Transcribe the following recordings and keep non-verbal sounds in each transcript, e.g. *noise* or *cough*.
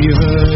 fever.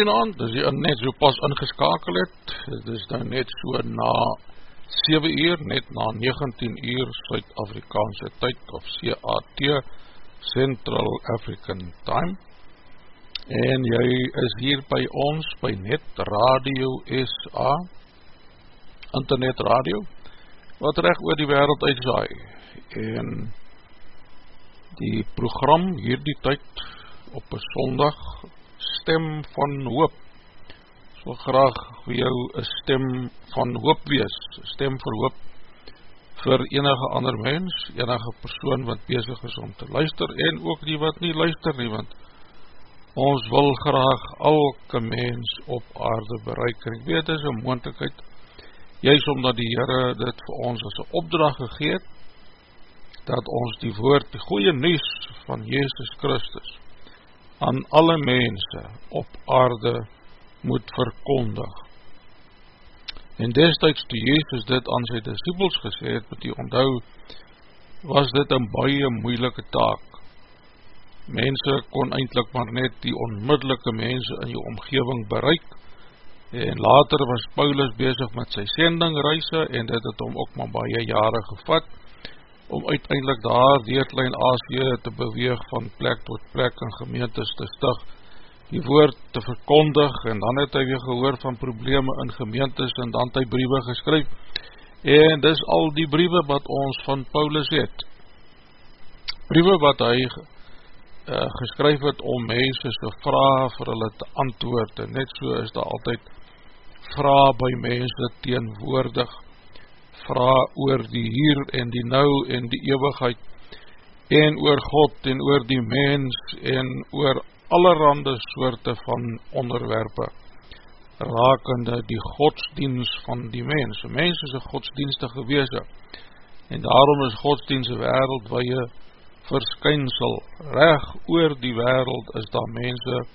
Goeienaand, dis jy net so pas ingeskakel het, dit is nou net so na 7 uur, net na 19 uur Suid-Afrikaanse tyd of CAT, Central African Time, en jy is hier by ons by Net Radio SA, Internet Radio, wat recht oor die wereld uitzaai, en die program hierdie tyd op een sondag stem van hoop. So graag vir jou een stem van hoop wees stem vir hoop vir enige ander mens enige persoon wat bezig is om te luister en ook die wat nie luister nie want ons wil graag elke mens op aarde bereik. En ek weet dit is een moontekheid juist omdat die Heere dit vir ons as een opdracht gegeet dat ons die woord, die goeie nieuws van Jezus Christus aan alle mense op aarde moet verkondig. En destijds toe Jezus dit aan sy disciples gesê het, met die onthou, was dit een baie moeilike taak. Mense kon eindelijk maar net die onmiddellike mense in die omgeving bereik, en later was Paulus bezig met sy sendingreise, en dit het hom ook maar baie jare gevat, om uiteindelik daar deur klein Asie te beweeg van plek tot plek en gemeentes te stig die woord te verkondig en dan het hy weer gehoor van probleme in gemeentes en dan het hy briewe geskryf. En dis al die briewe wat ons van Paulus het. Briewe wat hy uh, geskryf het om mense te vraag vir hulle te antwoord. En net so is daar altyd vraag by mense teenwoordig vraag oor die hier en die nou en die eeuwigheid en oor God en oor die mens en oor allerhande soorte van onderwerpe rakende die godsdienst van die mens. Mens is een godsdienstige weese en daarom is godsdienst wereldwaie verskynsel. Reg oor die wereld is daar mense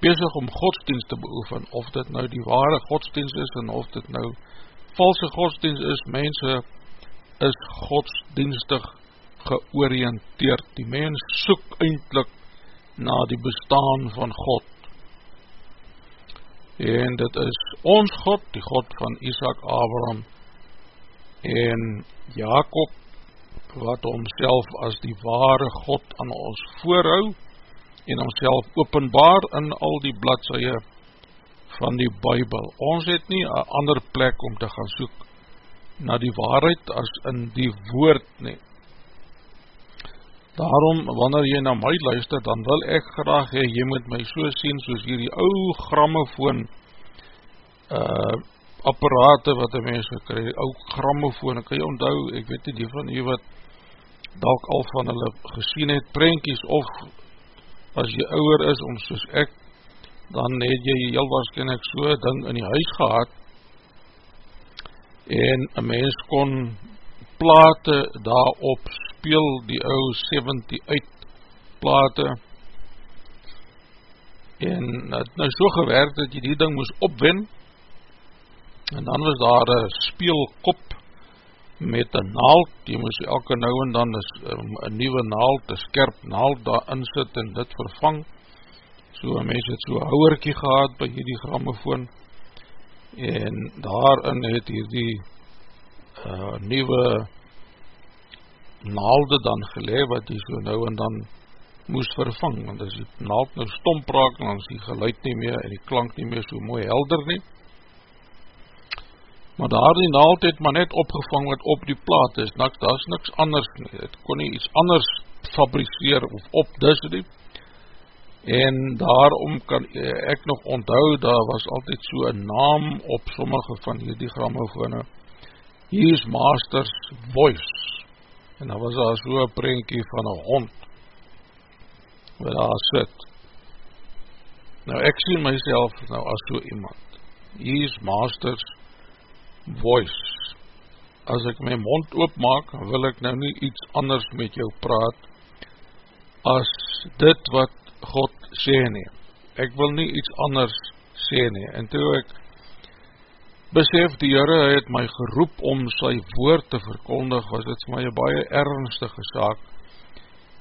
bezig om godsdienst te beoefen, of dit nou die ware godsdienst is en of dit nou valse godsdienst is, mense is godsdienstig georiënteerd. Die mens soek eindelijk na die bestaan van God. En dit is ons God, die God van Isaac, Abraham en Jacob, wat omself as die ware God aan ons voorhou en omself openbaar in al die bladseie van die Bijbel. Ons het nie een ander plek om te gaan soek na die waarheid as in die woord nie. Daarom, wanneer jy na my luister, dan wil ek graag hee, jy moet my so sien, soos hier die ou grammofoon uh, apparate wat die mens gekry, ou grammofoon, kan jy onthou, ek weet nie die van jy wat dalk al van hulle gesien het, prentjies, of as jy ouwer is, om soos ek, dan het jy heel waarschijnlijk so ding in die huis gehad, en een mens kon plate daarop speel die ou 78 plate en het nou so gewerkt dat jy die ding moes opwen en dan was daar een speelkop met een naald, jy moes elke nou en dan um, een nieuwe naald, een skerp naald daar insit en dit vervang so een mens het so houwerkie gehad by hierdie grammofoon en daarin het hierdie uh, nieuwe naalde dan gelee wat die so nou en dan moest vervang, want as die naald nou stomp raak, dan is die geluid nie meer en die klank nie meer so mooi helder nie. Maar daar die naald het maar net opgevang wat op die plaat is, niks, daar is niks anders nie, het kon nie iets anders fabriceer of opdis nie. En daarom kan ek nog onthou, daar was altyd so een naam op sommige van hierdie grammofone, hier is Masters Voice, en dan was daar so een prentjie van een hond wat daar sit. Nou ek sien myself nou as so iemand. Hier is masters voice. As ek my mond oopmaak wil ek nou nie iets anders met jou praat as dit wat God sê nie. Ek wil nie iets anders sê nie. En toe ek besef die Heere het my geroep om sy woord te verkondig, was dit my een baie ernstige saak,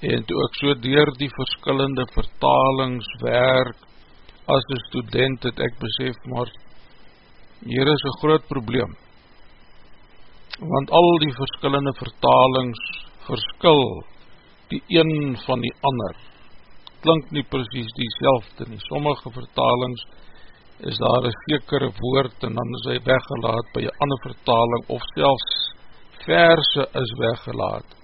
en toe ek so dier die verskillende vertalingswerk, as een student het ek besef, maar hier is een groot probleem, want al die verskillende vertalings verskil die een van die ander, klink nie precies die selfde nie, sommige vertalings is daar een sekere woord en dan is hy weggelaat by een ander vertaling of selfs verse is weggelaat.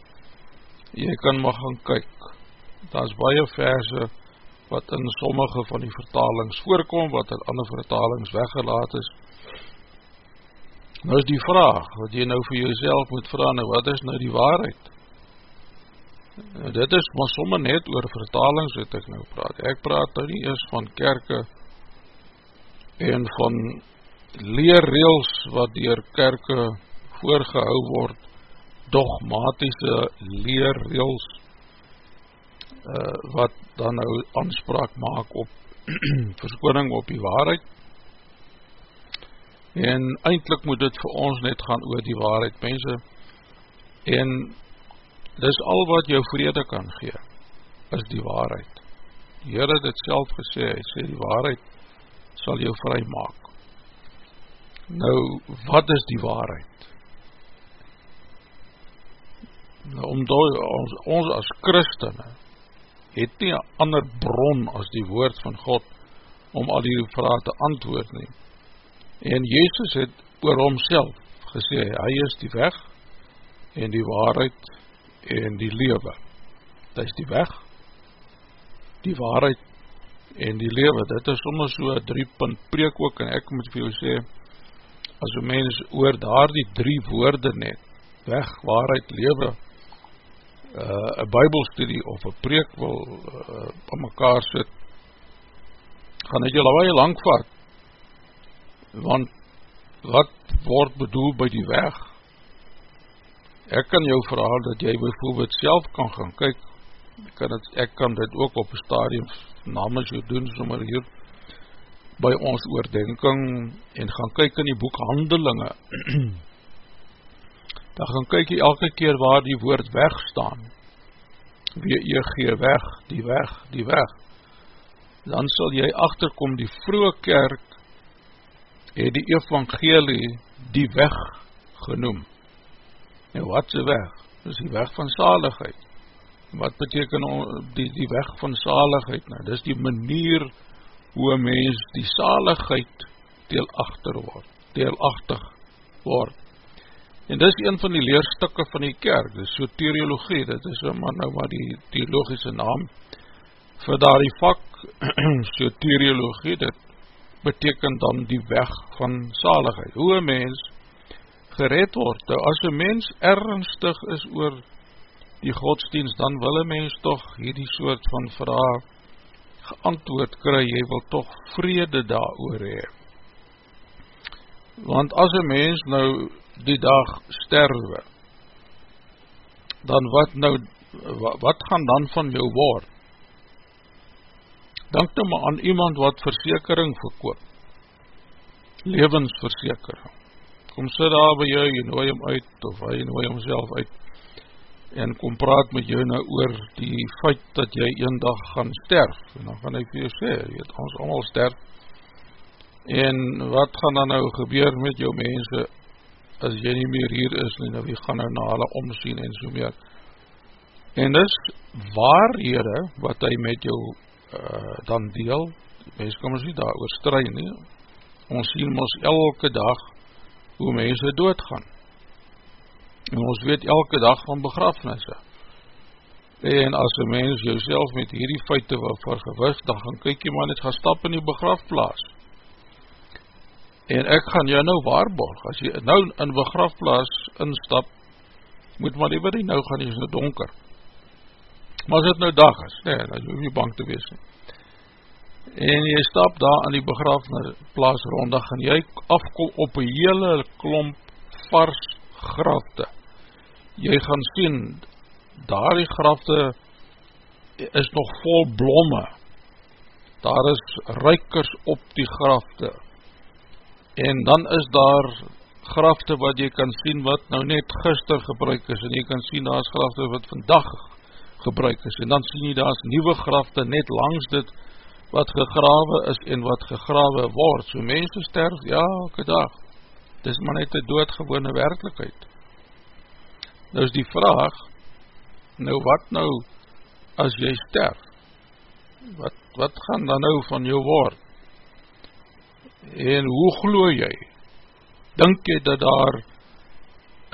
Jy kan maar gaan kyk. Daar is baie verse wat in sommige van die vertalings voorkom, wat in ander vertalings weggelaat is. Nou is die vraag, wat jy nou vir jyself moet vraag, nou wat is nou die waarheid? Dit is maar somme net oor vertalings wat ek nou praat. Ek praat nou nie eers van kerke, en van leerreels wat dier kerke voorgehou word, dogmatische leerreels uh, wat dan nou aanspraak maak op *clears throat* verskoning op die waarheid. En eindelijk moet dit vir ons net gaan oor die waarheid mense. En dis al wat jou vrede kan gee is die waarheid die Heer het het self gesê, hy sê die waarheid sal jou vry maak. Nou, wat is die waarheid? Nou, omdat ons, ons as christene het nie een ander bron as die woord van God om al die vraag te antwoord nie. En Jezus het oor homself gesê, hy is die weg en die waarheid en die lewe. Dit is die weg, die waarheid en die lewe. Dit is soms so drie punt preek ook en ek moet vir jou sê, as een mens oor daar die drie woorde net, weg, waarheid, lewe, uh, een bybelstudie of een preek wil uh, op mekaar sit, gaan het jy lawaai lang vat, want wat word bedoel by die weg? Ek kan jou verhaal dat jy bijvoorbeeld self kan gaan kyk, ek kan, het, ek kan dit ook op een stadium namens jou doen, sommer hier, by ons oordenking, en gaan kyk in die boek Handelinge, *clears throat* dan gaan kyk jy elke keer waar die woord weg staan, W-E-G, weg, die weg, die weg, dan sal jy achterkom, die vroege kerk, het die evangelie die weg genoem. En wat is die weg? Dit is die weg van zaligheid. Wat beteken die, die weg van zaligheid? Nou, dit is die manier hoe een mens die zaligheid deelachter word, deelachtig word. En dit is een van die leerstukke van die kerk, dit is so theologie, dit is maar nou maar die theologische naam vir daar die vak, *clears throat* so theologie, dit beteken dan die weg van zaligheid. Hoe een mens gered word, nou as een mens ernstig is oor die godsdienst, dan wil een mens toch hierdie soort van vraag geantwoord kry, jy wil toch vrede daar oor hee. Want as een mens nou die dag sterwe, dan wat nou, wat gaan dan van jou word? Dank nou maar aan iemand wat versekering verkoop. Levensversekering. Kom sit daar by jou, jy nooi hom uit, of hy nooi homself uit, en kom praat met jou nou oor die feit dat jy een dag gaan sterf. En dan gaan hy vir jou sê, jy het ons allemaal sterf. En wat gaan dan nou gebeur met jou mense, as jy nie meer hier is, nie, nou wie gaan nou na hulle omsien en so meer. En dis waarhede wat hy met jou uh, dan deel, mens kan ons nie daar oorstrui nie, ons sien ons elke dag hoe mense doodgaan, en ons weet elke dag van begrafnisse, en as een mens jou met hierdie feite wil vergewig, dan gaan kyk jy maar net gaan stap in die begrafplaas, en ek gaan jou nou waarborg, as jy nou in begrafplaas instap, moet maar wat die nou gaan, is nou donker, maar as het nou dag is, nee, dan hoef jy bang te wees nie. En jy stap daar aan die begraafplaas rond, dan gaan jy afkom op een hele klomp vars grafte. Jy gaan sien, daar die grafte is nog vol blomme, daar is ruikers op die grafte, en dan is daar grafte wat jy kan sien wat nou net gister gebruik is, en jy kan sien daar is grafte wat vandag gebruik is, en dan sien jy daar is nieuwe grafte net langs dit, wat gegrawe is en wat gegrawe word, so mense sterf, ja, elke dag, dit is maar net een doodgewone werkelijkheid. Nou is die vraag, nou wat nou, as jy sterf, wat, wat gaan dan nou van jou word, en hoe glo jy, dink jy dat daar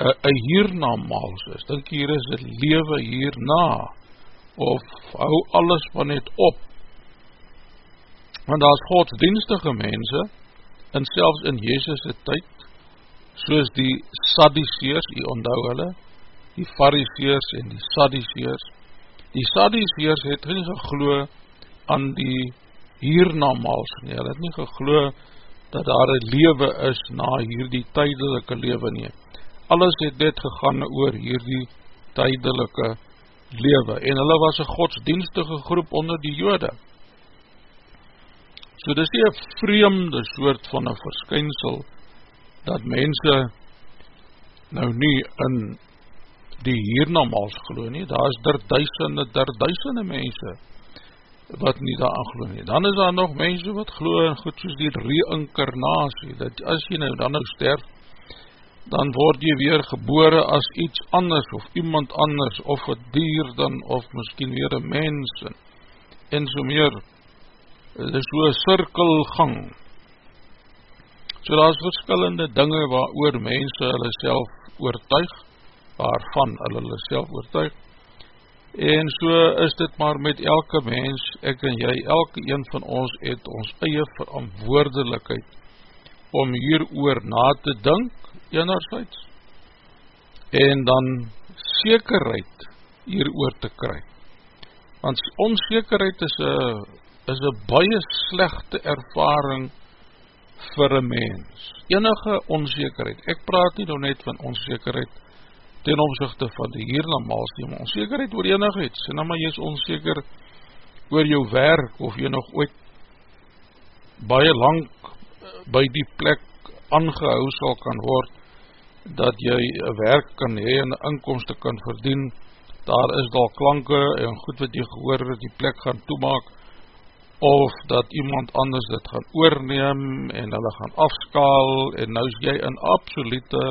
een hiernamaals is, dink hier is het lewe hierna, of hou alles van het op, want daar is godsdienstige mense, en selfs in Jezus' tyd, soos die Sadduceers, die onthou hulle, die Fariseers en die Sadduceers, die Sadduceers het nie geglo aan die hiernamaals nie, hulle het nie geglo dat daar een lewe is na hierdie tydelike lewe nie. Alles het net gegaan oor hierdie tydelike lewe, en hulle was een godsdienstige groep onder die jode. So dit is een vreemde soort van een verskynsel, dat mense nou nie in die hiernamaals glo nie, daar is der duisende, der duisende mense, wat nie daar aan glo nie. Dan is daar nog mense wat glo in goed soos die reïncarnatie, dat as jy nou dan nou sterf, dan word jy weer gebore as iets anders, of iemand anders, of een dier dan, of miskien weer een mens, en en so meer, dit is so cirkelgang, so daar is verskillende dinge waar oor mense hulle self oortuig, waarvan hulle hulle self oortuig, en so is dit maar met elke mens, ek en jy, elke een van ons het ons eie verantwoordelikheid om hier oor na te dink, enerzijds, en dan sekerheid hier oor te kry. Want onzekerheid is een is een baie slechte ervaring vir een mens. Enige onzekerheid, ek praat nie nou net van onzekerheid ten opzichte van die hier namaals nie, maar onzekerheid oor enige iets, sê nou maar jy is onzeker oor jou werk, of jy nog ooit baie lang by die plek aangehou sal kan word, dat jy werk kan hee en inkomste kan verdien, daar is daar klanke en goed wat jy gehoor het, die plek gaan toemaak, of dat iemand anders dit gaan oorneem en hulle gaan afskaal en nou is jy in absolute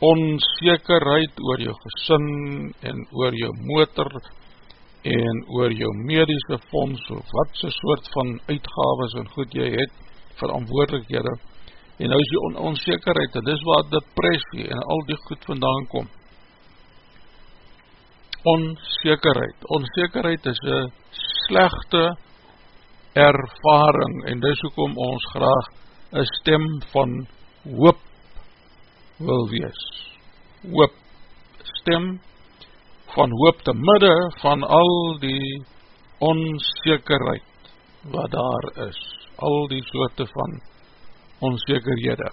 onzekerheid oor jou gesin en oor jou motor en oor jou medische fonds of wat so soort van uitgaves en goed jy het verantwoordelikhede. En nou is die on onzekerheid en dis waar depressie en al die goed vandaan kom. Onzekerheid onzekerheid is een slechte ervaring en dis hoekom ons graag een stem van hoop wil wees. Hoop stem van hoop te midde van al die onzekerheid wat daar is. Al die soorte van onzekerhede.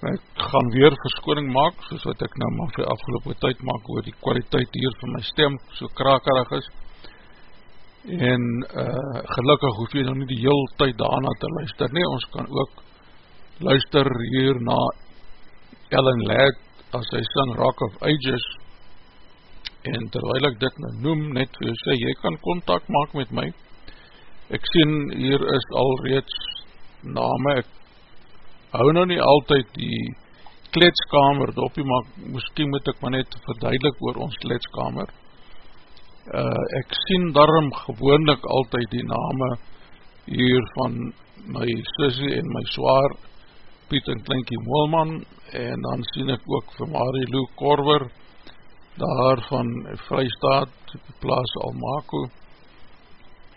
Ek gaan weer verskoning maak soos wat ek nou maar vir afgelopen tyd maak oor die kwaliteit hier van my stem so krakerig is en uh, gelukkig hoef jy nou nie die heel tyd daarna te luister nie, ons kan ook luister hier na Ellen Ladd as hy sing Rock of Ages. En terwijl ek dit nou noem, net vir sê, jy kan contact maak met my. Ek sien hier is al reeds name, ek hou nou nie altyd die kletskamer dopie, maar miskien moet ek maar net verduidelik oor ons kletskamer uh, ek sien daarom gewoonlik altyd die name hier van my sissie en my zwaar Piet en Klinkie Moelman en dan sien ek ook vir Marilou Korver daar van Vrystaat plaas Almako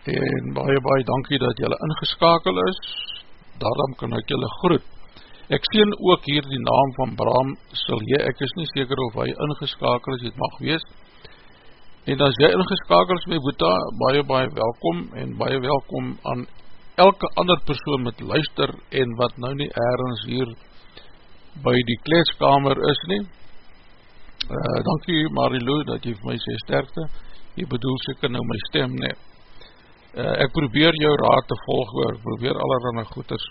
en baie baie dankie dat jylle ingeskakel is. Daarom kan ek jylle groet. Ek sien ook hier die naam van Bram Silje, ek is nie seker of hy ingeskakel is, het mag wees En as jy ingeskakel is my Boeta, baie baie welkom en baie welkom aan elke ander persoon met luister en wat nou nie ergens hier by die kleedskamer is nie. Uh, dankie Marilou dat jy vir my sê sterkte, jy bedoel seker nou my stem nie. Uh, ek probeer jou raad te volg hoor, probeer allerhande goeders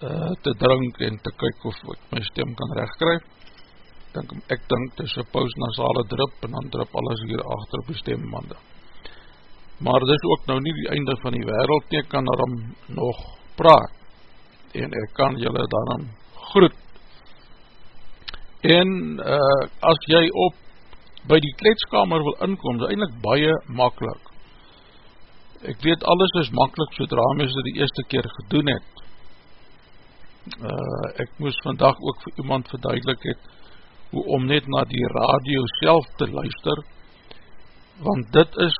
uh, te drink en te kyk of ek my stem kan rechtkryf denk, ek dink dis een postnasale drip en dan drip alles hier achter op die stemmande maar dis ook nou nie die einde van die wereld nie, ek kan daarom nog praat. En ek kan julle daarom groet. En uh, as jy op by die kletskamer wil inkom, is eindelijk baie makkelijk. Ek weet alles is makkelijk sodra mens dit die eerste keer gedoen het. Uh, ek moes vandag ook vir iemand verduidelik het om net na die radio self te luister, want dit is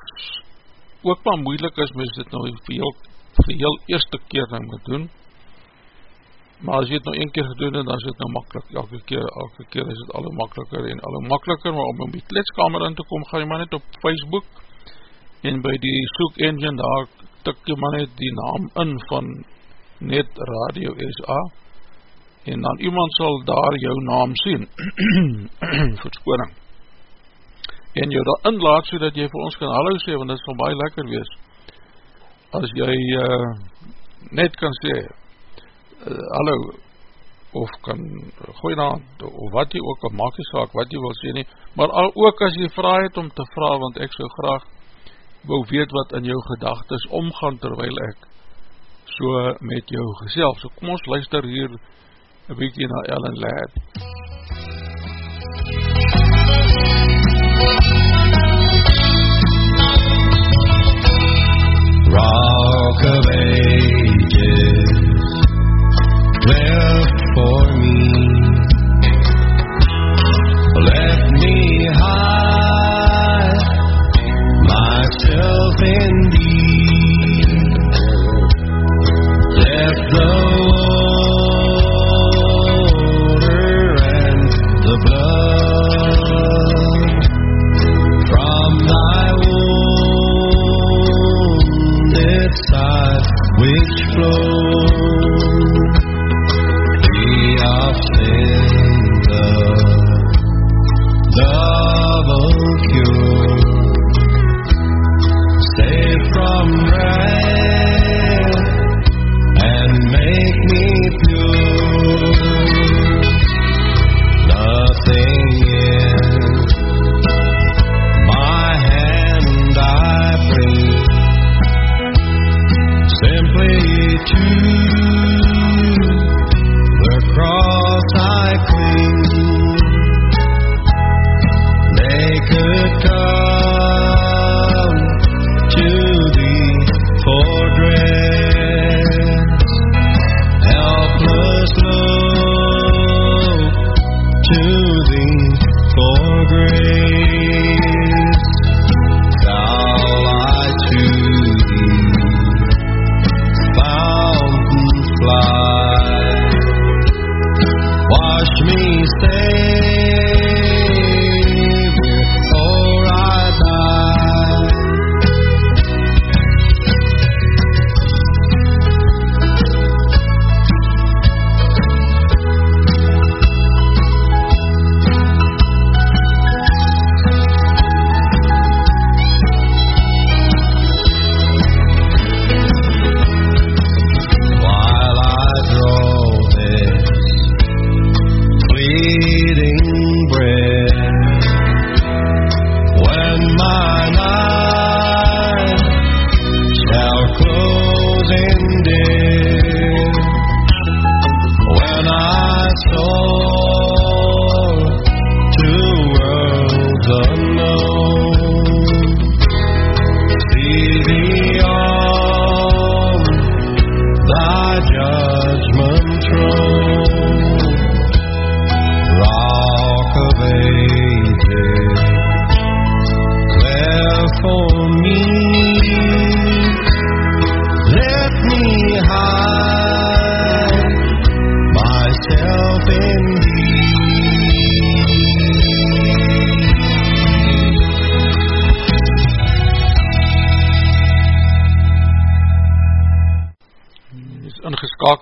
ook maar moeilik as mens dit nou vir heel, vir heel eerste keer nou moet doen, maar as jy het nou een keer gedoen en dan is dit nou makkelijk, elke keer, elke keer is dit alle makkeliker en alle makkeliker, maar om in die kletskamer in te kom, ga jy maar net op Facebook en by die soek engine daar tik jy maar net die naam in van net Radio SA en dan iemand sal daar jou naam sien. *clears throat* Verskoning. En jou daar inlaat so dat jy vir ons kan hallo sê want dit sal baie lekker wees. As jy uh, net kan sê uh, hallo of kan gooi na of wat jy ook maak die saak wat jy wil sê nie maar al ook as jy vraag het om te vraag want ek so graag wil weet wat in jou gedagtes omgaan terwijl ek so met jou gesels. So kom ons luister hier Regina Ellen Ladd. Rock of ages, clear for me. Let me hide.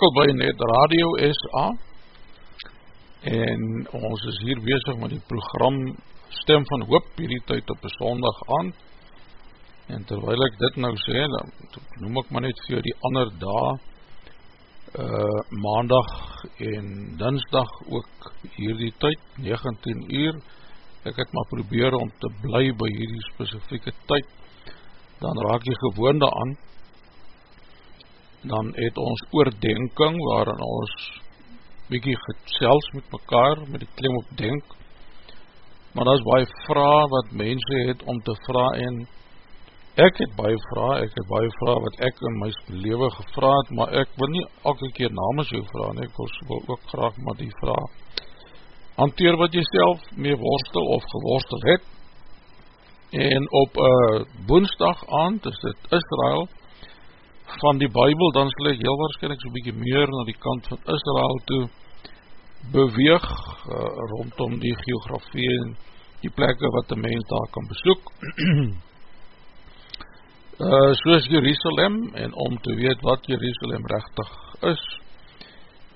Ingeskakel by Net Radio SA en ons is hier bezig met die program Stem van Hoop hierdie tyd op een sondag aan. En terwijl ek dit nou sê, dan noem ek maar net vir die ander dag uh, maandag en dinsdag ook hierdie tyd, 19 uur. Ek het maar probeer om te bly by hierdie specifieke tyd. Dan raak jy gewoon daaraan dan het ons oordenking waarin ons bykie gesels met mekaar met die klem op denk. Maar dat is baie vraag wat mense het om te vraag en ek het baie vraag ek het baie vraag wat ek in my leven gevra het maar ek wil nie elke keer namens jou vraag nie, ek wil, wil ook graag maar die vraag hanteer wat jy self mee worstel of geworstel het. En op uh, woensdag aand is dit Israel van die Bijbel, dan sal ek heel waarschijnlijk so'n bykie meer na die kant van Israel toe beweeg uh, rondom die geografie en die plekke wat die mens daar kan besoek. uh, *clears throat* soos Jerusalem en om te weet wat Jerusalem rechtig is.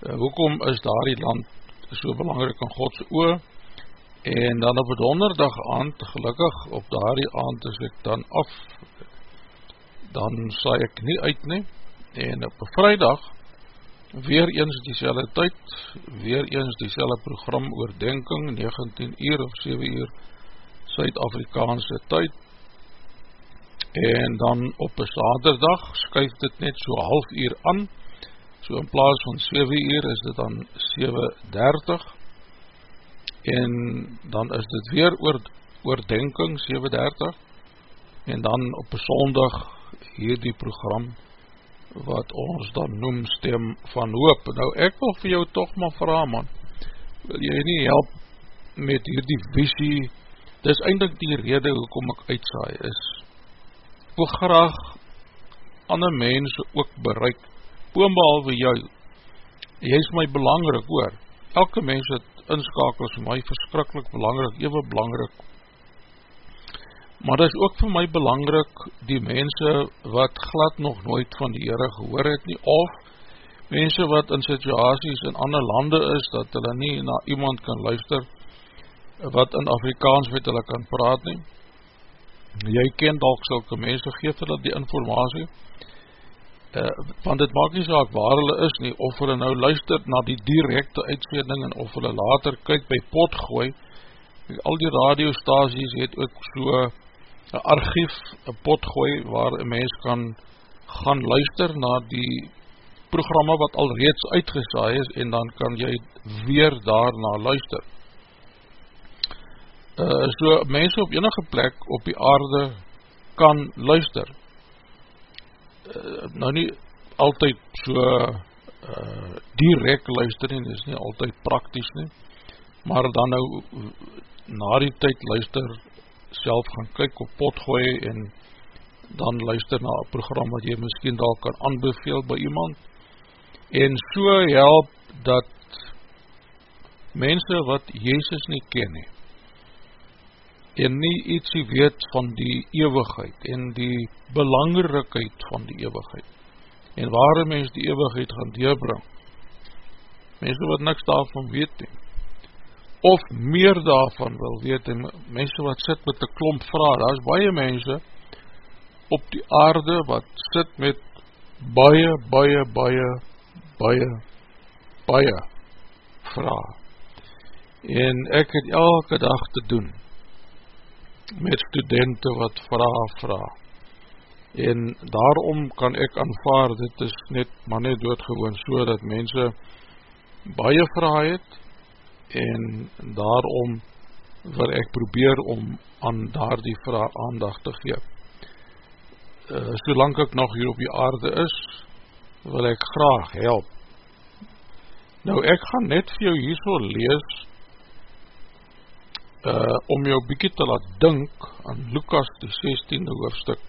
Uh, hoekom is daar die land so belangrijk in Godse oor? En dan op donderdag aand, gelukkig op daar die aand is ek dan af dan saai ek nie uit nie. En op vrijdag weer eens die tyd weer eens die program oordenking 19 uur of 7 uur Suid-Afrikaanse tyd. En dan op een saterdag skuif dit net so half uur aan. So in plaas van 7 uur is dit dan 7.30 en dan is dit weer oor, oordenking 7.30 en dan op een sondag hierdie program wat ons dan noem stem van hoop. Nou ek wil vir jou toch maar vraag man, wil jy nie help met hierdie visie, dis eindelijk die rede hoekom ek uitsaai is, wil graag ander mense ook bereik, boombehalwe jou, jy is my belangrik hoor, elke mens wat inskakel is vir my verskrikkelijk belangrik, even belangrik, maar dit is ook vir my belangrik, die mense wat glad nog nooit van die Heere gehoor het nie, of mense wat in situaties in ander lande is, dat hulle nie na iemand kan luister, wat in Afrikaans met hulle kan praat nie, jy ken dalk sylke mense, geef hulle die informatie, uh, want dit maak nie saak waar hulle is nie, of hulle nou luister na die directe uitsending, en of hulle later kyk by pot gooi, al die radiostasies het ook so een archief, een pot gooi, waar een mens kan gaan luister na die programma wat al reeds uitgesaai is, en dan kan jy weer daarna luister. Uh, so mense op enige plek op die aarde kan luister, uh, nou nie altyd so uh, direct luister nie, is nie altyd prakties nie, maar dan nou na die tyd luister, self gaan kyk op pot gooi en dan luister na een program wat jy miskien daar kan aanbeveel by iemand. En so help dat mense wat Jezus nie ken nie en nie ietsie weet van die eeuwigheid en die belangrikheid van die eeuwigheid en waar een mens die eeuwigheid gaan deurbring. Mense wat niks daarvan weet nie of meer daarvan wil weet en mense wat sit met die klomp vraag daar is baie mense op die aarde wat sit met baie, baie, baie baie, baie vraag en ek het elke dag te doen met studenten wat vraag vraag. En daarom kan ek aanvaard, dit is net maar net doodgewoon so, dat mense baie vraag het, en daarom wil ek probeer om aan daar die vraag aandacht te geef. Uh, solang ek nog hier op die aarde is, wil ek graag help. Nou ek gaan net vir jou hier so lees, uh, om jou bykie te laat dink aan Lukas die 16e hoofdstuk.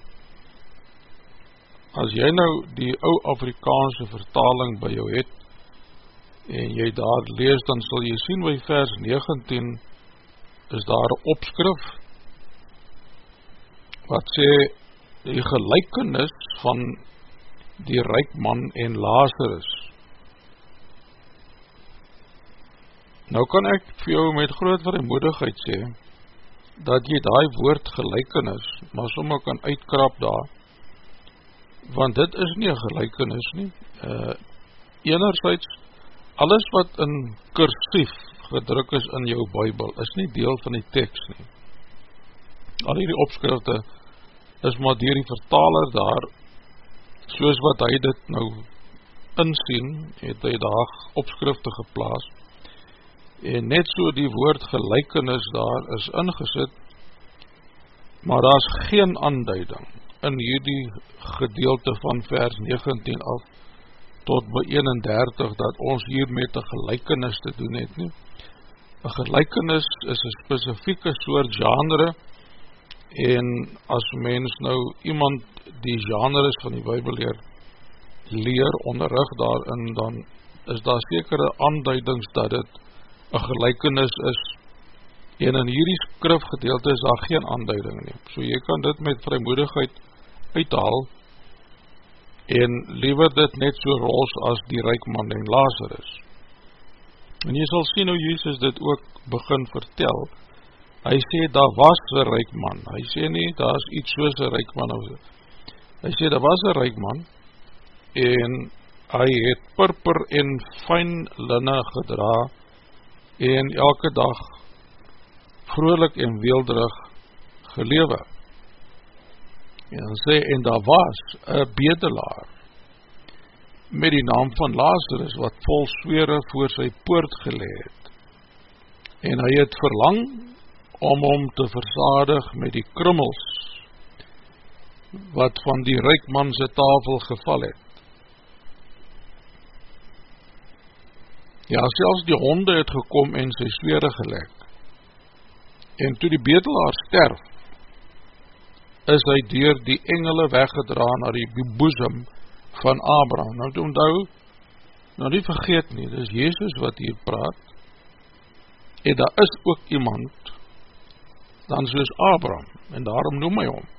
As jy nou die ou Afrikaanse vertaling by jou het, en jy daar lees, dan sal jy sien by vers 19, is daar opskrif, wat sê, die gelijkenis van die rijkman en Lazarus, Nou kan ek vir jou met groot vermoedigheid sê, dat jy die woord gelijkenis, maar sommer kan uitkrap daar, want dit is nie een gelijkenis nie. Uh, enerzijds, alles wat in kursief gedruk is in jou bybel, is nie deel van die tekst nie. Al die opskrifte is maar dier die vertaler daar, soos wat hy dit nou insien, het hy daar opskrifte geplaas, en net so die woord gelijkenis daar is ingesit, maar daar is geen aanduiding in hierdie gedeelte van vers 19 af tot by 31 dat ons hier met een gelijkenis te doen het nie. Een gelijkenis is een specifieke soort genre en as mens nou iemand die genres van die bybel leer, leer onderrug daarin, dan is daar sekere aanduidings dat het een gelijkenis is en in hierdie skrifgedeelte is daar geen aanduiding nie. So jy kan dit met vrymoedigheid uithaal en liever dit net so roos as die rijkman en Lazarus. En jy sal sien hoe Jesus dit ook begin vertel. Hy sê, daar was een rijkman. Hy sê nie, daar is iets soos een rijkman. Hy sê, daar was een rijkman en hy het purper en fijn linne gedraag en elke dag vrolik en weelderig gelewe. En sê, en daar was een bedelaar met die naam van Lazarus wat vol swere voor sy poort geleed. En hy het verlang om hom te versadig met die krummels wat van die rijkmanse tafel geval het. Ja, selfs die honde het gekom en sy swere gelek. En toe die bedelaar sterf, is hy dier die engele weggedra na die boezem van Abraham. Nou onthou, nou nie vergeet nie, dit is Jezus wat hier praat, en daar is ook iemand, dan soos Abraham, en daarom noem hy hom.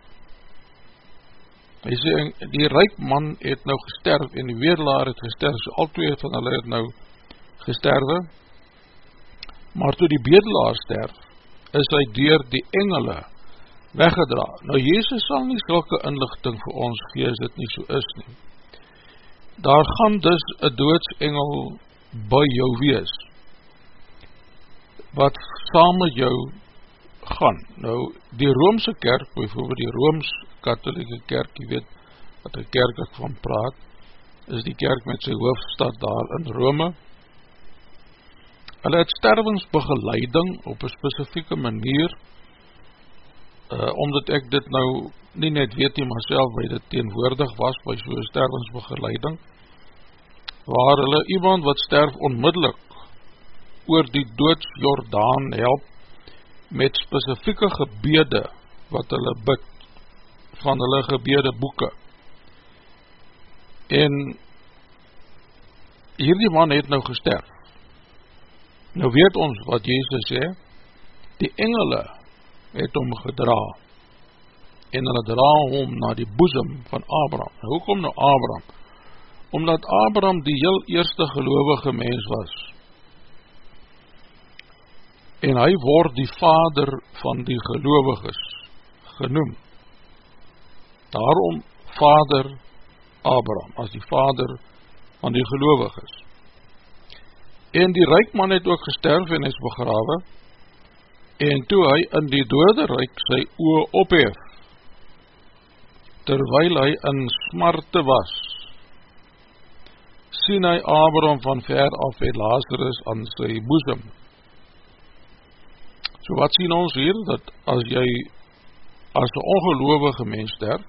Hy sê, die ryk man het nou gesterf, en die weerlaar het gesterf, so al twee van hulle het nou gesterwe, maar toe die bedelaar sterf, is hy dier die engele weggedra. Nou, Jezus sal nie sulke inlichting vir ons gee, as dit nie so is nie. Daar gaan dus een doodsengel by jou wees, wat saam met jou gaan. Nou, die Roomse kerk, bijvoorbeeld die Rooms-Katholieke kerk, jy weet wat die kerk ek van praat, is die kerk met sy hoofdstad daar in Rome. Hulle het stervingsbegeleiding op een specifieke manier, uh, omdat ek dit nou nie net weet nie, maar self by dit teenwoordig was by so'n stervingsbegeleiding, waar hulle iemand wat sterf onmiddellik oor die doodsjordaan help met specifieke gebede wat hulle bid van hulle gebede boeken. En hierdie man het nou gesterf. Nou weet ons wat Jezus sê, die engele het hom gedra en hulle dra hom na die boezem van Abraham. Nou, hoekom nou Abraham? Omdat Abraham die heel eerste gelovige mens was, en hy word die vader van die geloviges genoem. Daarom vader Abraham, as die vader van die geloviges. En die rijkman het ook gesterf en is begrawe, en toe hy in die dode rijk sy oor ophef, terwyl hy in smarte was, sien hy Abraham van ver af en Lazarus aan sy boezem, So wat sien ons hier, dat as jy as een ongeloofige mens sterf,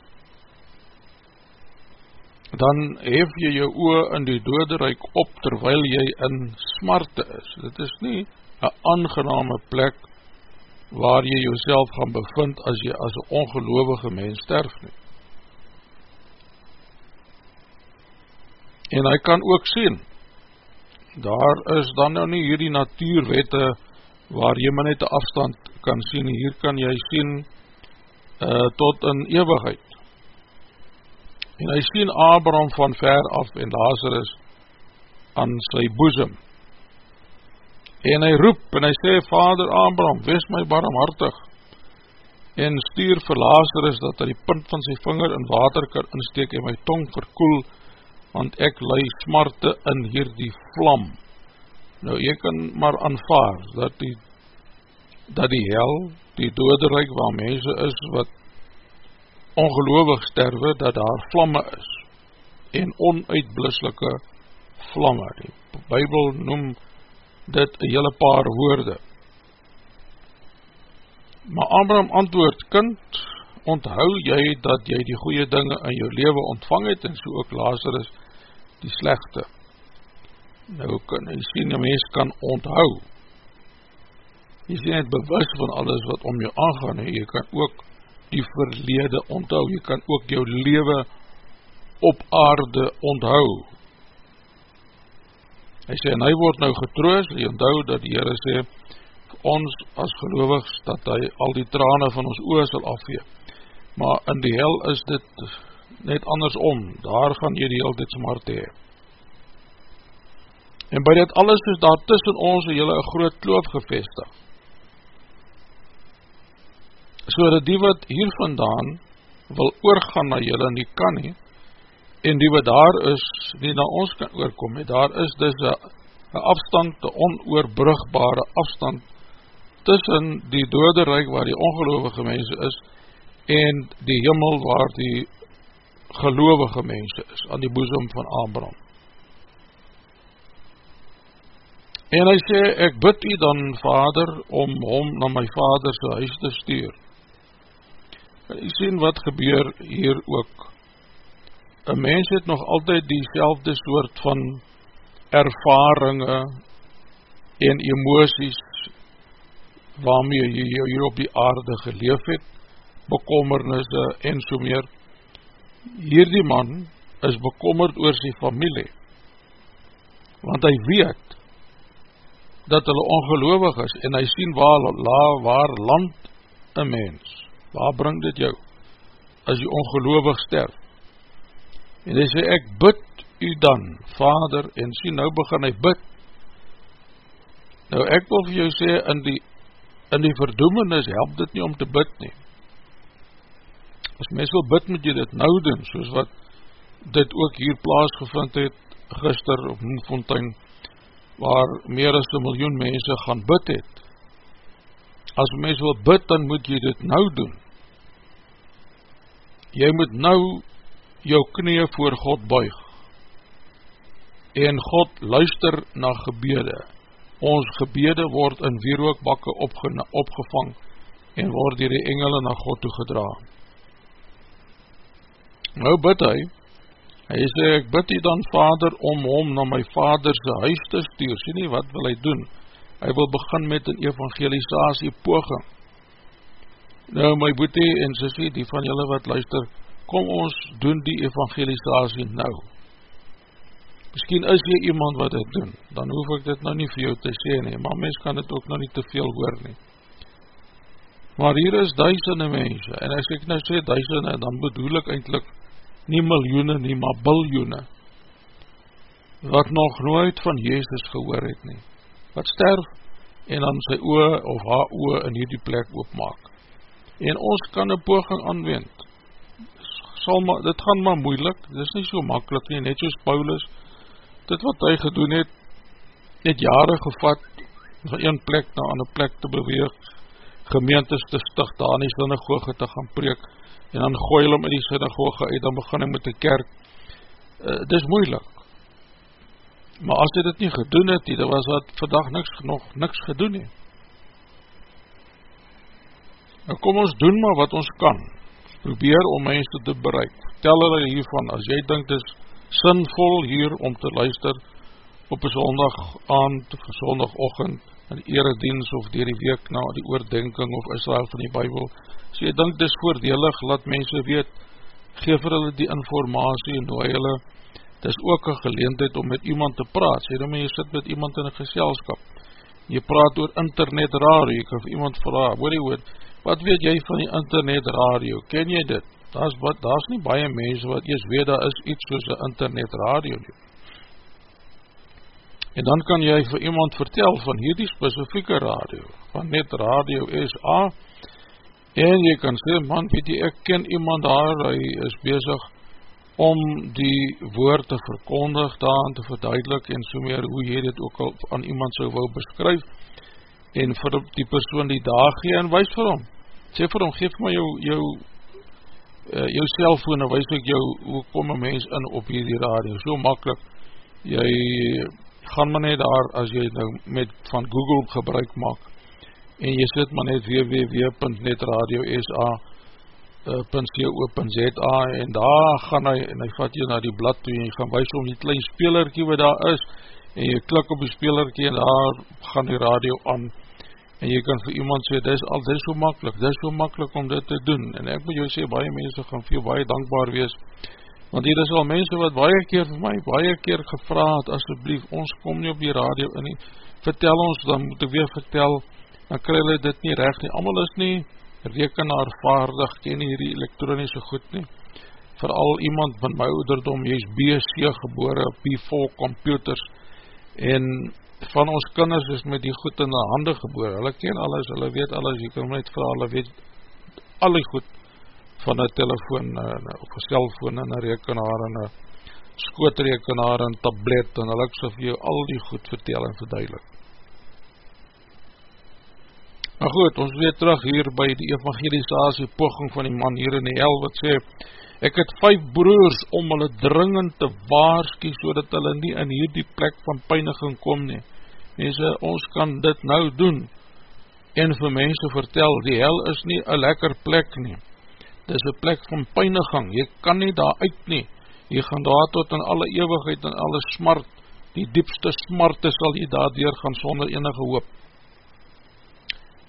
dan hef jy jou oor in die doderijk op terwyl jy in smarte is. Dit is nie een aangename plek waar jy jouself gaan bevind as jy as een ongeloofige mens sterf nie. En hy kan ook sien, daar is dan nou nie hierdie natuurwette waar jy maar net een afstand kan sien, hier kan jy sien uh, tot in eeuwigheid. En hy sien Abraham van ver af en Lazarus aan sy boezem. En hy roep en hy sê, Vader Abraham, wees my barmhartig en stuur vir Lazarus dat hy die punt van sy vinger in water kan insteek en my tong verkoel, want ek lei smarte in hierdie vlam. Nou, jy kan maar aanvaar dat die, dat die hel, die doderijk waar mense is wat ongeloofig sterwe, dat daar vlamme is en onuitblisselike vlamme. Die Bijbel noem dit een hele paar woorde. Maar Abraham antwoord, kind, onthou jy dat jy die goeie dinge in jou leven ontvang het en so ook Lazarus die slechte. Nou kan jy sien, die mens kan onthou. Jy sien het bewus van alles wat om jou aangaan, en jy kan ook die verlede onthou, jy kan ook jou leven op aarde onthou. Hy sê, en hy word nou getroos, jy onthou dat die Heere sê, ons as gelovigs, dat hy al die trane van ons oor sal afvee. Maar in die hel is dit net andersom, daar gaan jy die heel dit smart hee. En by dit alles is daar tussen ons en jylle een groot kloof gevestig. So dat die wat hier vandaan wil oorgaan na jylle nie kan nie, en die wat daar is, nie na ons kan oorkom nie, daar is dus een afstand, een onoorbrigbare afstand, tussen die dode reik waar die ongeloofige mense is, en die himmel waar die geloofige mense is, aan die boezem van Abraham. En hy sê, ek bid u dan vader om hom na my vaderse huis te stuur. En jy sien wat gebeur hier ook. Een mens het nog altyd die selfde soort van ervaringe en emoties waarmee jy hier op die aarde geleef het, bekommernisse en so meer. Hierdie man is bekommerd oor sy familie, want hy weet dat hulle ongeloofig is en hy sien waar, waar land een mens, waar bring dit jou, as jy ongeloofig sterf. En hy sê, ek bid u dan, vader, en sien, nou begin hy bid. Nou ek wil vir jou sê, in die, in die verdoemenis help dit nie om te bid nie. As mens wil bid, moet jy dit nou doen, soos wat dit ook hier plaasgevind het, gister op Moenfontein, waar meer as een miljoen mense gaan bid het. As mens wil bid, dan moet jy dit nou doen. Jy moet nou jou knie voor God buig, en God luister na gebede. Ons gebede word in wierookbakke opgevang, en word dier die engele na God toegedraan. Nou bid hy, hy sê, ek bid hy dan vader om hom na my vaderse huis te stuur, sê nie wat wil hy doen, hy wil begin met een evangelisatie poging. Nou my boete en sê, die van julle wat luister, kom ons doen die evangelisatie nou. Misschien is jy iemand wat dit doen, dan hoef ek dit nou nie vir jou te sê nie, maar mens kan dit ook nou nie te veel hoor nie. Maar hier is duisende mense, en as ek nou sê duisende, dan bedoel ek eindelijk nie miljoene nie, maar biljoene, wat nog nooit van Jezus gehoor het nie, wat sterf, en dan sy oe of haar oe in hierdie plek oopmaak. En ons kan een poging aanwend, maar, dit gaan maar moeilik, dit is nie so makkelijk nie, net soos Paulus, dit wat hy gedoen het, het jare gevat, van een plek na ander plek te beweeg, gemeentes te stig, daar in die synagoge te gaan preek, en dan gooi hulle in die synagoge uit, dan begin hy met die kerk, uh, dit is moeilik, maar as hy dit nie gedoen het, dan was dat vandag niks, nog niks gedoen het, nou kom ons doen maar wat ons kan, probeer om mense te bereik, tel hulle hiervan, as jy dink is sinvol hier om te luister, op een zondag aand, of een zondag ochend, in eredienst of dier die week na die oordenking of Israel van die Bijbel, so jy dink dis voordelig, laat mense weet, geef hulle die informatie en nooi hulle, dis ook een geleendheid om met iemand te praat, sê dan maar jy sit met iemand in een geselskap, jy praat oor internet radio, jy kan vir iemand vraag, hoor jy hoor, wat weet jy van die internet radio, ken jy dit? Daar is, wat, daar is nie baie mense wat eers weet, daar is iets soos een internet radio nie. En dan kan jy vir iemand vertel van hierdie specifieke radio, van net Radio SA, en jy kan sê, man, weet jy, ek ken iemand daar, hy is bezig om die woord te verkondig daar, te verduidelik, en so meer hoe jy dit ook al aan iemand so wil beskryf, en vir die persoon die daar gee, en wees vir hom, sê vir hom, geef my jou, jou, uh, jou cellfoon, en wees ek jou, hoe kom een mens in op hierdie radio, so makkelijk, jy gaan maar net daar as jy nou met van Google gebruik maak en jy sit maar net www.netradio.sa.co.za eh, en daar gaan hy en hy vat jy na die blad toe en jy gaan wees om die klein spelerkie wat daar is en jy klik op die spelerkie en daar gaan die radio aan en jy kan vir iemand sê, dit is al, dit is so makkelijk, dit is so makkelijk om dit te doen. En ek moet jou sê, baie mense gaan veel baie dankbaar wees. Want hier is al mense wat baie keer vir my, baie keer gevra het, asjeblief, ons kom nie op die radio in nie, vertel ons, dan moet ek weer vertel, dan kry hulle dit nie recht nie, allemaal is nie rekenaarvaardig, ken nie hierdie elektronische goed nie, vooral iemand van my ouderdom, jy is BSC gebore, P4 computers, en van ons kinders is met die goed in die hande gebore, hulle ken alles, hulle weet alles, jy kan het vraag, hulle weet alle goed, van een telefoon, of een cellfoon, en een rekenaar, en een skootrekenaar, en tablet, en hulle so vir jou al die goed vertel en verduidelik. Maar goed, ons weer terug hier by die evangelisatie poging van die man hier in die hel, wat sê, ek het vijf broers om hulle dringend te waarskie, so dat hulle nie in hierdie plek van pijniging kom nie. Mense, ons kan dit nou doen, en vir mense vertel, die hel is nie een lekker plek nie, dit is een plek van pijniging, jy kan nie daar uit nie, jy gaan daar tot in alle eeuwigheid en alle smart, die diepste smarte sal jy daar deur gaan sonder enige hoop.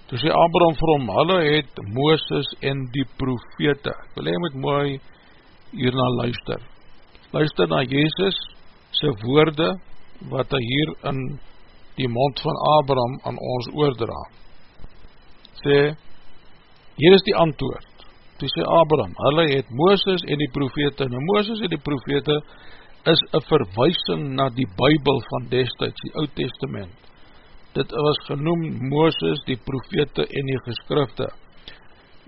Toe sê Abraham vir hom, hulle het Mooses en die profete, ek wil hy moet mooi hierna luister, luister na Jezus sy woorde, wat hy hier in die mond van Abraham aan ons oordra. Sê, hier is die antwoord, toe sê Abraham, hulle het Mooses en die profete, nou Mooses en die profete is een verwysing na die bybel van destijds, die oud testament. Dit was genoem Mooses, die profete en die geskrifte.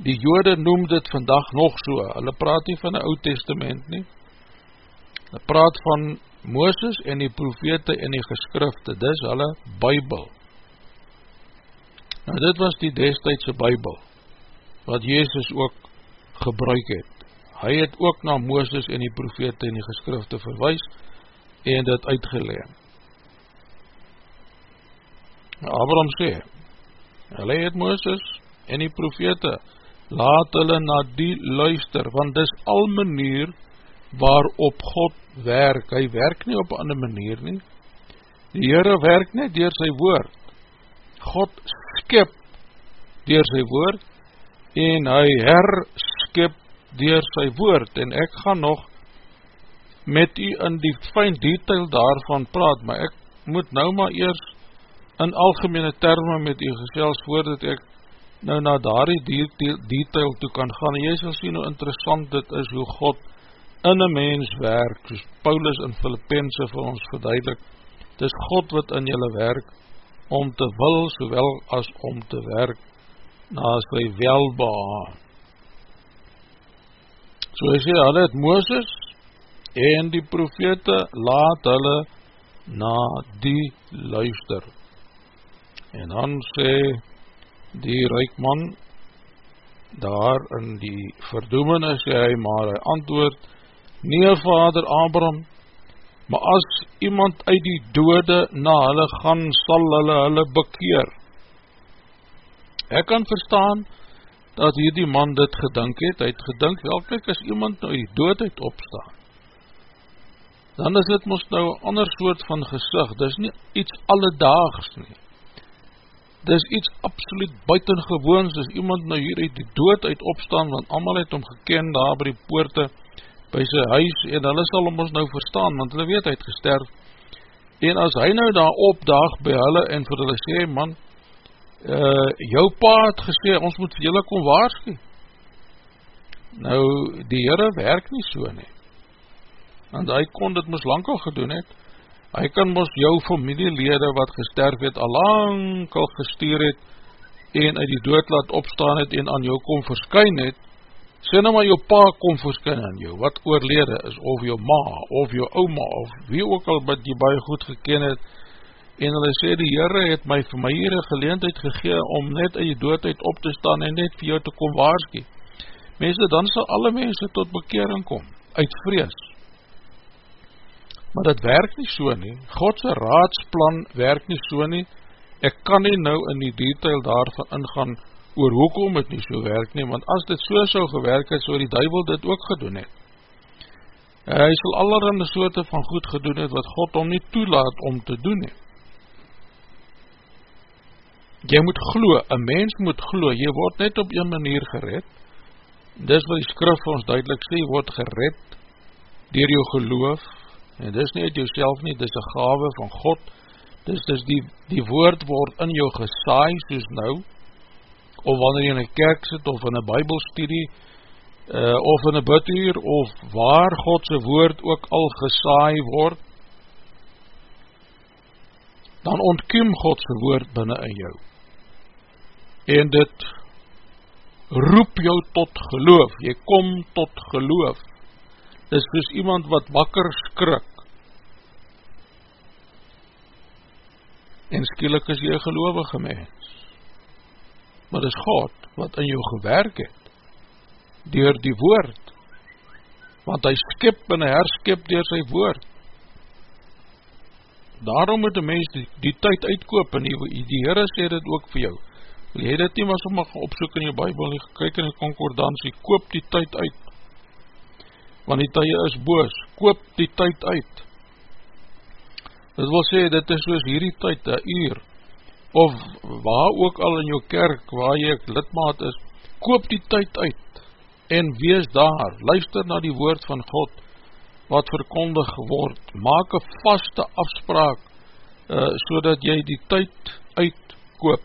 Die jode noem dit vandag nog so, hulle praat nie van die oud testament nie, hulle praat van Mooses en die profete en die geskrifte, dis hulle bybel. Nou dit was die destijdse bybel, wat Jezus ook gebruik het. Hy het ook na Mooses en die profete en die geskrifte verwijs en dit uitgeleen. Abraham sê, hulle het Mooses en die profete, laat hulle na die luister, want dis al manier waarop God werk. Hy werk nie op ander manier nie. Die Heere werk nie dier sy woord. God skip dier sy woord en hy herskip dier sy woord en ek gaan nog met u in die fijn detail daarvan praat, maar ek moet nou maar eers in algemene termen met u gesels voordat ek nou na daardie detail toe kan gaan en jy sal sien hoe interessant dit is hoe God in een mens werk, soos Paulus in Filippense vir ons verduidelik, het is God wat in julle werk om te wil, sowel as om te werk na sy welbaan. So hy sê, hulle het Mooses en die profete laat hulle na die luister. En dan sê die reikman daar in die verdoemene sê hy, maar hy antwoord, nie vader Abraham, maar as iemand uit die dode na hulle gaan, sal hulle hulle bekeer. Ek kan verstaan dat hierdie man dit gedink het, hy het gedink, wel kyk as iemand nou die doodheid opstaan, dan is dit ons nou een ander soort van gezicht, dit is nie iets alledaags nie, dit is iets absoluut buitengewoons, as iemand nou hier uit die dood uit opstaan, want allemaal het hom geken daar by die poorte, by sy huis, en hulle sal hom ons nou verstaan, want hulle weet hy het gesterf, en as hy nou daar opdaag by hulle, en vir hulle sê, man, uh, jou pa het gesê, ons moet vir julle kom waarskie. Nou, die Heere werk nie so nie. Want hy kon dit mis lang al gedoen het. Hy kan mis jou familielede wat gesterf het, al lang al gestuur het, en uit die dood laat opstaan het, en aan jou kom verskyn het, sê nou maar jou pa kom verskyn aan jou, wat oorlede is, of jou ma, of jou oma, of wie ook al wat jy baie goed geken het, en hulle sê die Heere het my vir my hier een geleentheid gegeen om net in die doodheid op te staan en net vir jou te kom waarskie. Mense, dan sal alle mense tot bekering kom, uit vrees. Maar dat werk nie so nie, Godse raadsplan werk nie so nie, ek kan nie nou in die detail daarvan ingaan oor hoekom het nie so werk nie, want as dit so so gewerk het, so die duivel dit ook gedoen het. Hy sal allerhande soorte van goed gedoen het, wat God om nie toelaat om te doen het jy moet glo, een mens moet glo, jy word net op een manier gered, dis wat die skrif ons duidelik sê, word gered dier jou geloof, en dis nie uit jouself nie, dis een gave van God, dis, dis die, die woord word in jou gesaai, soos nou, of wanneer jy in een kerk sit, of in een bybelstudie, uh, of in een bidhuur, of waar Godse woord ook al gesaai word, dan ontkiem Godse woord binnen in jou. En dit roep jou tot geloof, jy kom tot geloof, dis soos iemand wat wakker skrik, en skielik is jy gelovige mens, maar dis God wat in jou gewerk het, dier die woord, want hy skip en hy herskip dier sy woord, daarom moet die mens die, die tyd uitkoop, en die, die Heere sê dit ook vir jou, Jy het dit nie maar sommer opsoek in jou bybel nie, kyk in die concordantie, koop die tyd uit, want die tye is boos, koop die tyd uit. Dit wil sê, dit is soos hierdie tyd, een uur, of waar ook al in jou kerk, waar jy lidmaat is, koop die tyd uit, en wees daar, luister na die woord van God, wat verkondig word, maak een vaste afspraak, uh, so dat jy die tyd uitkoop,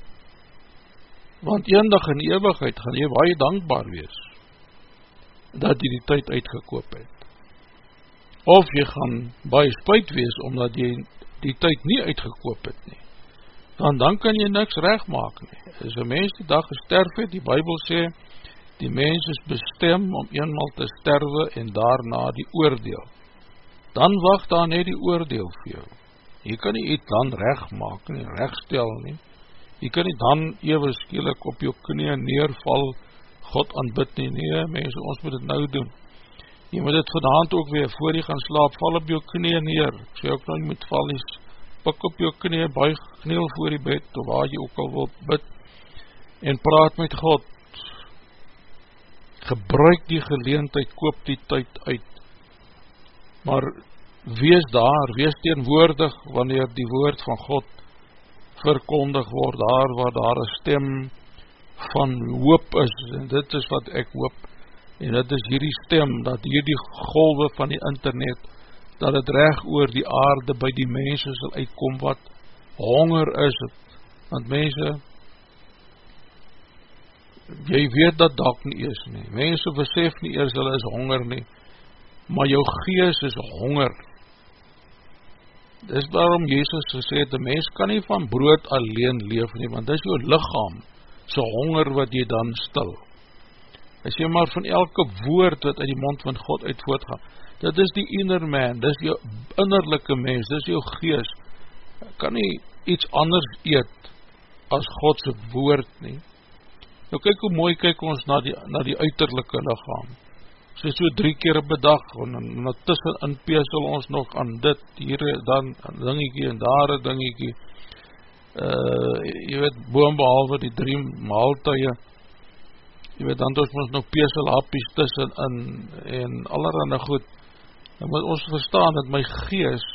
want eendag in eeuwigheid gaan jy baie dankbaar wees, dat jy die tyd uitgekoop het. Of jy gaan baie spuit wees, omdat jy die tyd nie uitgekoop het nie, dan dan kan jy niks recht maak nie. As een mens die dag gesterf het, die Bijbel sê, die mens is bestem om eenmaal te sterwe en daarna die oordeel. Dan wacht daar net die oordeel vir jou. Jy kan nie iets dan recht maak nie, rechtstel nie. Jy kan nie dan ewe skielik op jou knie neerval, God aanbid nie, nee, mense, ons moet het nou doen. Jy moet het vanavond ook weer, voor jy gaan slaap, val op jou knie neer, ek sê ook nou nie moet val nie, pik op jou knie, buig kneel voor die bed, of waar jy ook al wil bid, en praat met God, gebruik die geleentheid, koop die tyd uit, maar wees daar, wees teenwoordig, wanneer die woord van God verkondig word, daar waar daar een stem van hoop is, en dit is wat ek hoop, en dit is hierdie stem, dat hierdie golwe van die internet, dat het recht oor die aarde by die mense sal uitkom, wat honger is, want mense, jy weet dat dak nie is nie, mense besef nie eers hulle is honger nie, maar jou gees is honger, dis waarom Jezus gesê het, die mens kan nie van brood alleen leef nie, want dis jou lichaam, so honger wat jy dan stil, as jy maar van elke woord wat uit die mond van God uit voortgaan, dit is die inner man, dit is jou innerlijke mens, dit is jou gees, kan nie iets anders eet as Godse woord nie. Nou kyk hoe mooi kyk ons na die, na die uiterlijke lichaam. So so drie keer op bedag, en, en, en tussen in peesel ons nog aan dit, hier dan dingiekie en daar dingiekie. Uh, jy weet, boom behalve die drie maaltuie, jy weet, dan ons nog peesel happies tussen in, en allerhande goed, dan moet ons verstaan dat my gees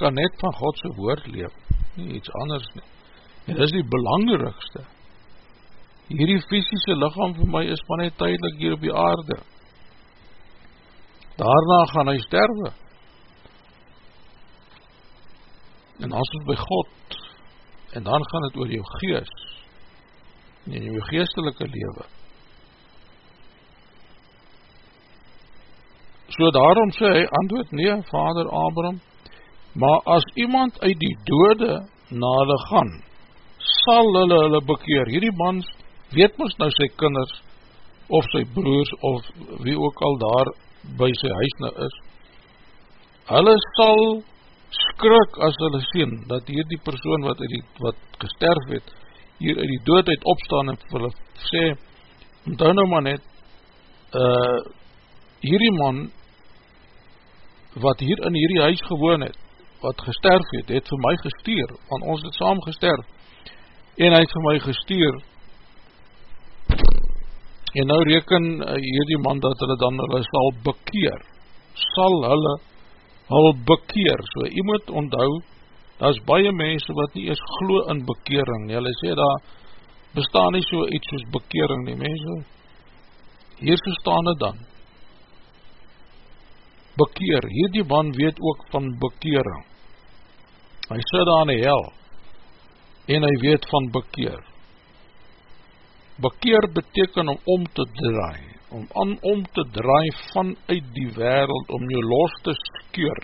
kan net van Godse woord leef, nie iets anders nie. En dit is die belangrikste. Hierdie fysische lichaam vir my is van net tydelik hier op die aarde. Daarna gaan hy sterwe. En as het by God, en dan gaan het oor jou gees, en jou geestelike lewe. So daarom sê hy, antwoord nie, vader Abraham, maar as iemand uit die dode na hulle gaan, sal hulle hulle bekeer. Hierdie man weet ons nou sy kinders, of sy broers, of wie ook al daar by sy huis nou is. Hulle sal skrik as hulle sien, dat hier die persoon wat, die, wat gesterf het, hier uit die doodheid opstaan en vir hulle sê, onthou nou maar net, uh, hierdie man, wat hier in hierdie huis gewoon het, wat gesterf het, het vir my gestuur, want ons het saam gesterf, en hy het vir my gestuur, en nou reken uh, hierdie man dat hulle dan hulle sal bekeer, sal hulle hulle bekeer, so jy moet onthou, daar is baie mense wat nie eers glo in bekering, nie. hulle sê daar bestaan nie so iets soos bekering nie, mense, hier verstaan het dan, bekeer, hierdie man weet ook van bekering, hy sit daar in die hel, en hy weet van bekeer. Bekeer beteken om om te draai, om aan om te draai vanuit die wereld, om jou los te skeur,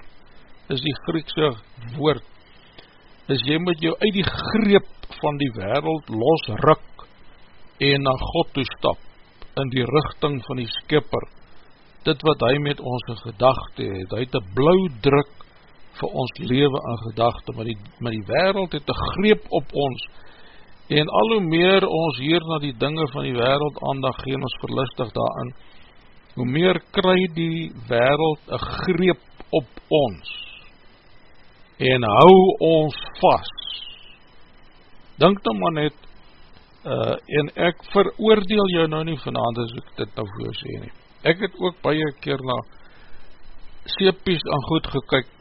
is die Griekse woord, is jy moet jou uit die greep van die wereld los ruk, en na God toe stap, in die richting van die skipper, dit wat hy met ons gedachte het, hy het een blauw druk vir ons leven en gedachte, maar die, maar die wereld het een greep op ons, en al hoe meer ons hier na die dinge van die wereld aandag gee, ons verlustig daarin, hoe meer kry die wereld een greep op ons, en hou ons vast. Denk nou maar net, uh, en ek veroordeel jou nou nie vanavond as ek dit nou voor sê nie. Ek het ook baie keer na seepies aan goed gekyk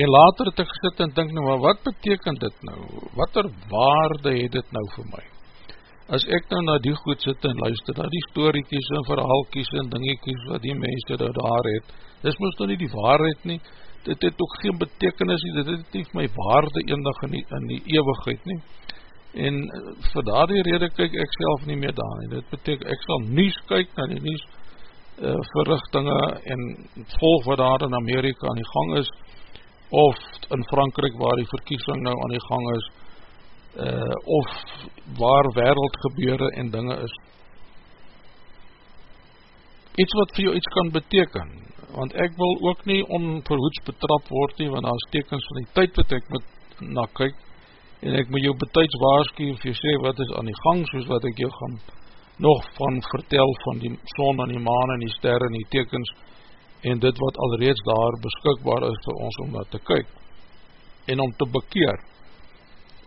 en later het ek gesit en dink nou, maar wat beteken dit nou? Wat er waarde het dit nou vir my? As ek nou na die goed sit en luister, na die storiekies en verhaalkies en dingiekies wat die mense nou daar het, dis moest nou nie die waarheid nie, dit het ook geen betekenis nie, dit het nie my waarde eendag in die, in die eeuwigheid nie, en eh, vir daar die rede kyk ek self nie meer daar nie, dit beteken ek sal nies kyk na die nies uh, verrichtinge en volg wat daar in Amerika aan die gang is of in Frankrijk waar die verkiesing nou aan die gang is uh, of waar wereld gebeure en dinge is. Iets wat vir jou iets kan beteken want ek wil ook nie onverhoeds betrap word nie want daar is tekens van die tyd wat ek moet na kyk en ek moet jou betijds waarskie of jy sê wat is aan die gang soos wat ek jou gaan nog van vertel van die son en die maan en die ster en die tekens en dit wat alreeds daar beskikbaar is vir ons om dat te kyk en om te bekeer.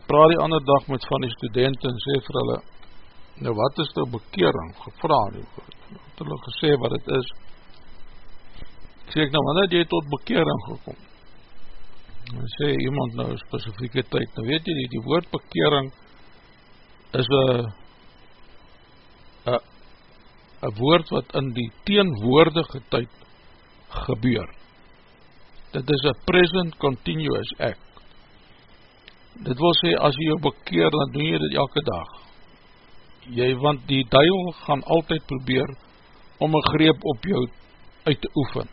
Praat die ander dag met van die studenten en sê vir hulle nou wat is die bekering? Gevra het hulle gesê wat het is? Sê ek nou wanneer jy tot bekering gekom en sê iemand nou specifieke tyd, nou weet jy die, die woord bekering is een woord wat in die teenwoordige tyd gebeur. Dit is een present continuous act. Dit wil sê, as jy jou bekeer, dan doen jy dit elke dag. Jy, want die duivel gaan altyd probeer om een greep op jou uit te oefen.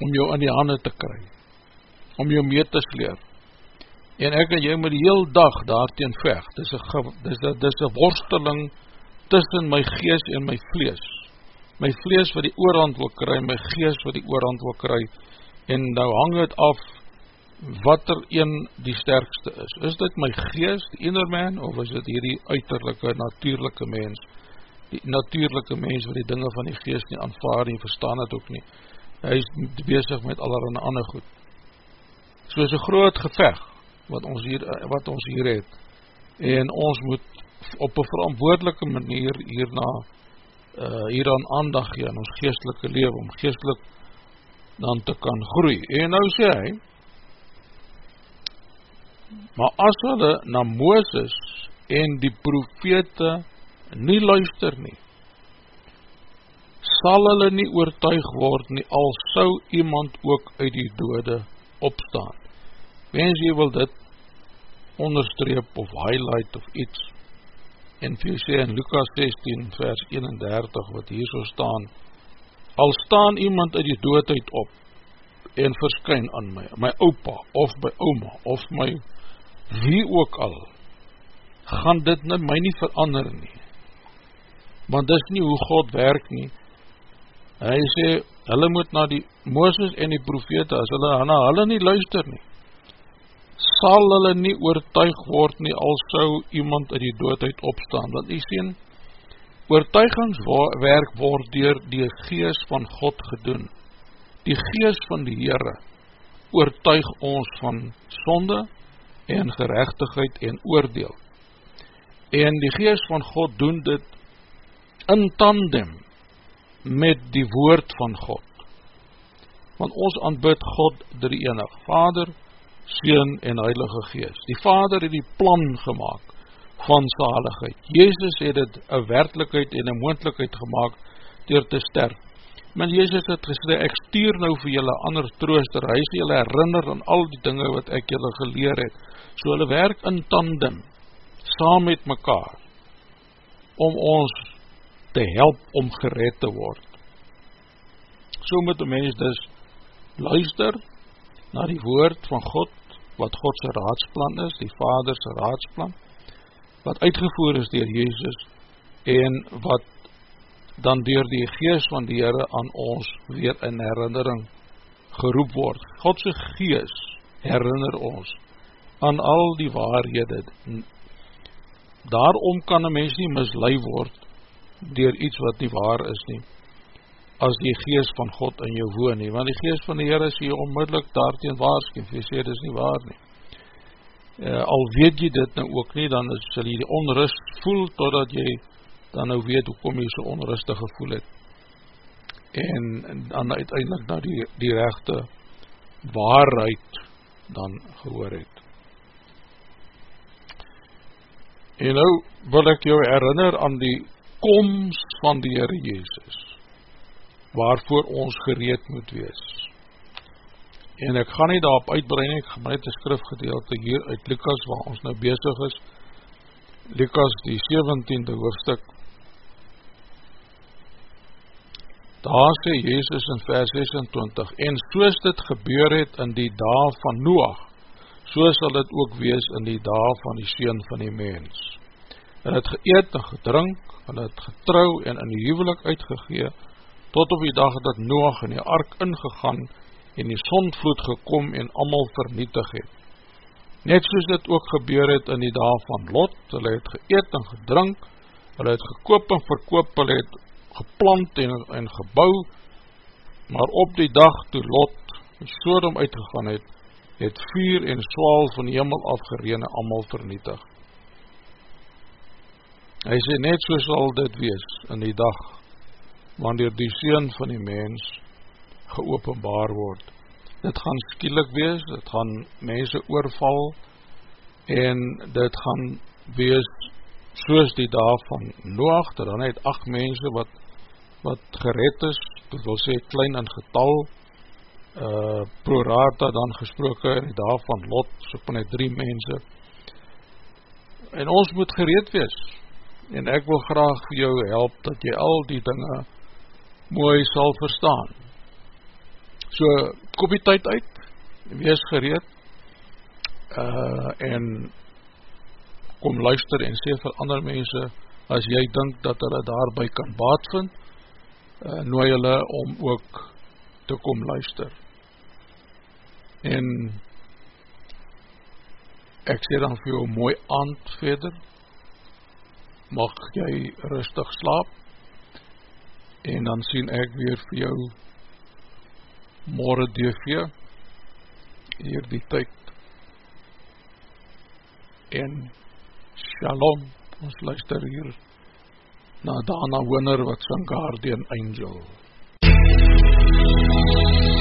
Om jou in die handen te kry om jou mee te sleer. En ek en jy moet die heel dag daarteen vecht. Dis een worsteling tussen my gees en my vlees. My vlees wat die oorhand wil kry, my gees wat die oorhand wil kry. En nou hang het af wat er een die sterkste is. Is dit my gees, die inner man, of is dit hierdie uiterlijke, natuurlijke mens? Die natuurlijke mens wat die dinge van die gees nie aanvaar nie, verstaan het ook nie. Hy is bezig met allerhande ander goed soos een groot geveg wat ons hier, wat ons hier het. En ons moet op een verantwoordelike manier hierna uh, hieraan aandag gee in ons geestelike leven om geestelik dan te kan groei. En nou sê hy maar as hulle na Mooses en die profete nie luister nie sal hulle nie oortuig word nie al sou iemand ook uit die dode opstaan. Wens jy wil dit onderstreep of highlight of iets. En vir jy sê in Lukas 16 vers 31 wat hier so staan al staan iemand uit die doodheid op en verskyn aan my, my opa of my oma of my wie ook al gaan dit net my nie verander nie. Want dis nie hoe God werk nie. Hy sê hulle moet na die Mooses en die profete, as hulle na hulle nie luister nie, sal hulle nie oortuig word nie, al sou iemand uit die doodheid opstaan, want die sien, oortuigingswerk word dier die gees van God gedoen, die gees van die Heere, oortuig ons van sonde en gerechtigheid en oordeel, en die gees van God doen dit in tandem, met die woord van God. Want ons aanbid God drie enig, Vader, Seen en Heilige Geest. Die Vader het die plan gemaakt van zaligheid. Jezus het het een werkelijkheid en een moendlikheid gemaakt door te sterf. Maar Jezus het gesê, ek stuur nou vir julle ander trooster, hy sê julle herinner aan al die dinge wat ek julle geleer het. So hulle werk in tandem, saam met mekaar, om ons te help om gered te word. So moet die mens dus luister na die woord van God, wat Godse raadsplan is, die Vaderse raadsplan, wat uitgevoer is dier Jezus, en wat dan dier die geest van die Heere aan ons weer in herinnering geroep word. Godse geest herinner ons aan al die waarhede. Daarom kan een mens nie mislui word dier iets wat nie waar is nie, as die geest van God in jou woon nie, want die geest van die Heer is hier onmiddellik daarteen waarschuw, jy sê, dit is nie waar nie. uh, al weet jy dit nou ook nie, dan sal jy die onrust voel, totdat jy dan nou weet hoekom jy so onrustig gevoel het, en dan uiteindelik na die, die rechte waarheid dan gehoor het. En nou wil ek jou herinner aan die komst van die Heere Jezus, waarvoor ons gereed moet wees. En ek gaan nie daarop uitbrein, ek gaan net die skrifgedeelte hier uit Lukas, waar ons nou bezig is, Lukas die 17e hoofdstuk, daar sê Jezus in vers 26, en soos dit gebeur het in die dag van Noach, so sal dit ook wees in die dag van die Seen van die mens. Hulle het geëet en gedrink, hulle het getrou en in die huwelik uitgegee, tot op die dag dat Noach in die ark ingegaan en die sondvloed gekom en allemaal vernietig het. Net soos dit ook gebeur het in die dag van Lot, hulle het geëet en gedrink, hulle het gekoop en verkoop, hulle het geplant en, en gebouw, maar op die dag toe Lot die Sodom uitgegaan het, het vuur en swaal van die hemel afgereene allemaal vernietig. Hy sê net so sal dit wees in die dag, wanneer die Seen van die mens geopenbaar word. Dit gaan skielik wees, dit gaan mense oorval, en dit gaan wees soos die dag van Noach, dan het acht mense wat, wat gered is, dit wil sê klein in getal, uh, prorata dan gesproken en daar van lot, so van die drie mense en ons moet gereed wees en ek wil graag vir jou help dat jy al die dinge mooi sal verstaan. So kop die tyd uit. Wees gereed. Uh, en kom luister en sê vir ander mense as jy dink dat hulle daarby kan baat vind uh, nooi hulle om ook te kom luister. En ek sê dan vir jou mooi aand verder mag jy rustig slaap. En dan sien ek weer vir jou morgen DV hier die tyd. En shalom. Ons luister hier na Dana Winner wat sang Guardian Angel. Thank you.